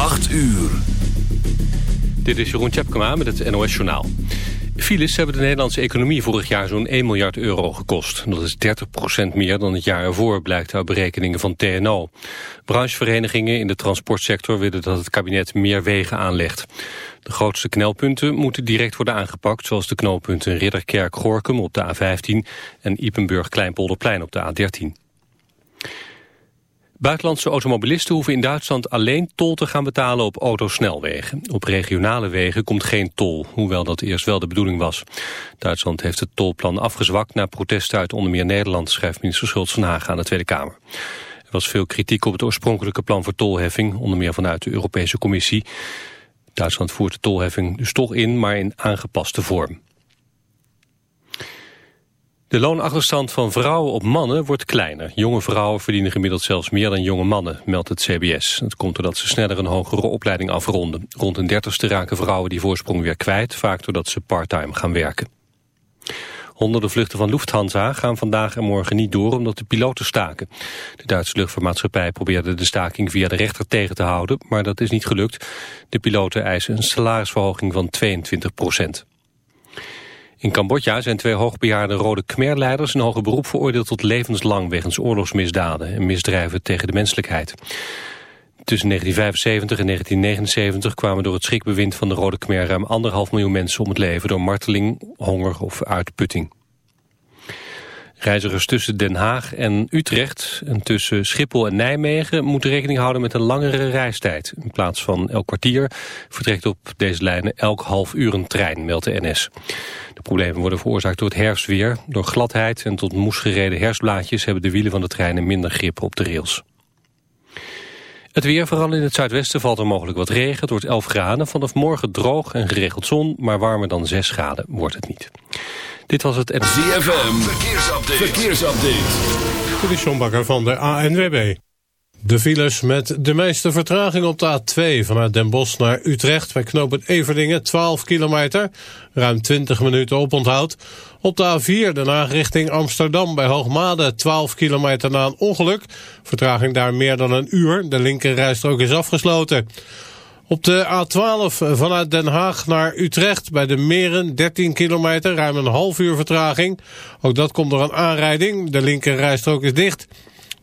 8 uur. Dit is Jeroen Tjepkema met het NOS Journaal. Files hebben de Nederlandse economie vorig jaar zo'n 1 miljard euro gekost. Dat is 30% meer dan het jaar ervoor, blijkt uit berekeningen van TNO. Brancheverenigingen in de transportsector willen dat het kabinet meer wegen aanlegt. De grootste knelpunten moeten direct worden aangepakt... zoals de knooppunten Ridderkerk-Gorkum op de A15... en Ipenburg-Kleinpolderplein op de A13. Buitenlandse automobilisten hoeven in Duitsland alleen tol te gaan betalen op autosnelwegen. Op regionale wegen komt geen tol, hoewel dat eerst wel de bedoeling was. Duitsland heeft het tolplan afgezwakt na protesten uit onder meer Nederland, schrijft minister Schultz van Hagen aan de Tweede Kamer. Er was veel kritiek op het oorspronkelijke plan voor tolheffing, onder meer vanuit de Europese Commissie. Duitsland voert de tolheffing dus toch in, maar in aangepaste vorm. De loonachterstand van vrouwen op mannen wordt kleiner. Jonge vrouwen verdienen gemiddeld zelfs meer dan jonge mannen, meldt het CBS. Dat komt doordat ze sneller een hogere opleiding afronden. Rond een dertigste raken vrouwen die voorsprong weer kwijt, vaak doordat ze parttime gaan werken. Honderden vluchten van Lufthansa gaan vandaag en morgen niet door omdat de piloten staken. De Duitse luchtvaartmaatschappij probeerde de staking via de rechter tegen te houden, maar dat is niet gelukt. De piloten eisen een salarisverhoging van 22 procent. In Cambodja zijn twee hoogbejaarde Rode Khmer-leiders in hoger beroep veroordeeld tot levenslang wegens oorlogsmisdaden en misdrijven tegen de menselijkheid. Tussen 1975 en 1979 kwamen door het schrikbewind van de Rode Khmer ruim anderhalf miljoen mensen om het leven door marteling, honger of uitputting. Reizigers tussen Den Haag en Utrecht en tussen Schiphol en Nijmegen moeten rekening houden met een langere reistijd. In plaats van elk kwartier vertrekt op deze lijnen elk half uur een trein, meldt de NS. De problemen worden veroorzaakt door het herfstweer. Door gladheid en tot moes gereden herfstblaadjes hebben de wielen van de treinen minder grip op de rails. Het weer, vooral in het zuidwesten, valt er mogelijk wat regen. Het wordt 11 graden. Vanaf morgen droog en geregeld zon, maar warmer dan 6 graden wordt het niet. Dit was het... ZFM, verkeersupdate. verkeersupdate. Dit is John Bakker van de ANWB. De files met de meeste vertraging op de A2 vanuit Den Bosch naar Utrecht... bij knooppunt Everdingen, 12 kilometer, ruim 20 minuten oponthoud. Op de A4 daarna richting Amsterdam bij Hoogmade, 12 kilometer na een ongeluk. Vertraging daar meer dan een uur, de linkerrijstrook is afgesloten. Op de A12 vanuit Den Haag naar Utrecht bij de Meren 13 kilometer, ruim een half uur vertraging. Ook dat komt door een aanrijding, de linkerrijstrook is dicht...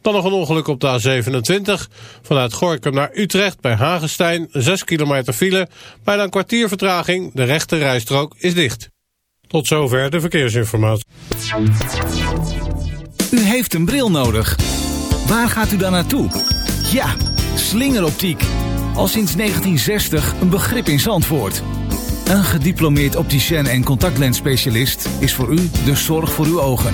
Dan nog een ongeluk op de A27. Vanuit Gorkum naar Utrecht bij Hagenstein. 6 kilometer file. Bijna een kwartier vertraging. De rechte rijstrook is dicht. Tot zover de verkeersinformatie. U heeft een bril nodig. Waar gaat u dan naartoe? Ja, slingeroptiek. Al sinds 1960 een begrip in Zandvoort. Een gediplomeerd opticien en contactlensspecialist is voor u de zorg voor uw ogen.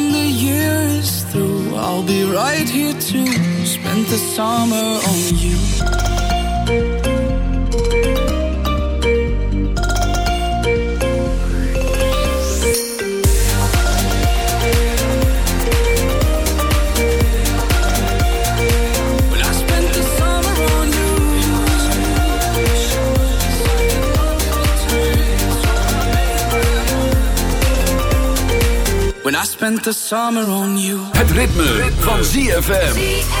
I'll be right here to spend the summer on you. Spent the summer on you. Het ritme, van ZFM.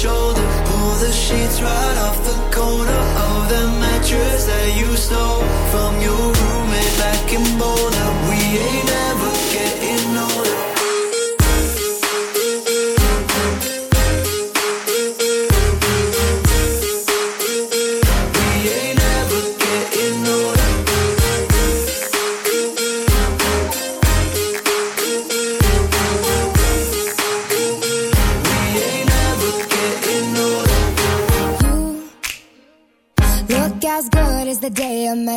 shoulder. Pull the sheets right off the corner of the mattress that you stole from your.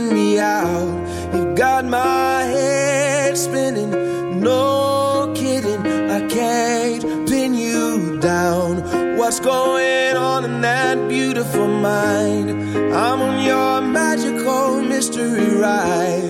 taking me out. You've got my head spinning. No kidding, I can't pin you down. What's going on in that beautiful mind? I'm on your magical mystery ride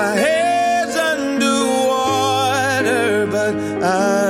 my head's under water, but I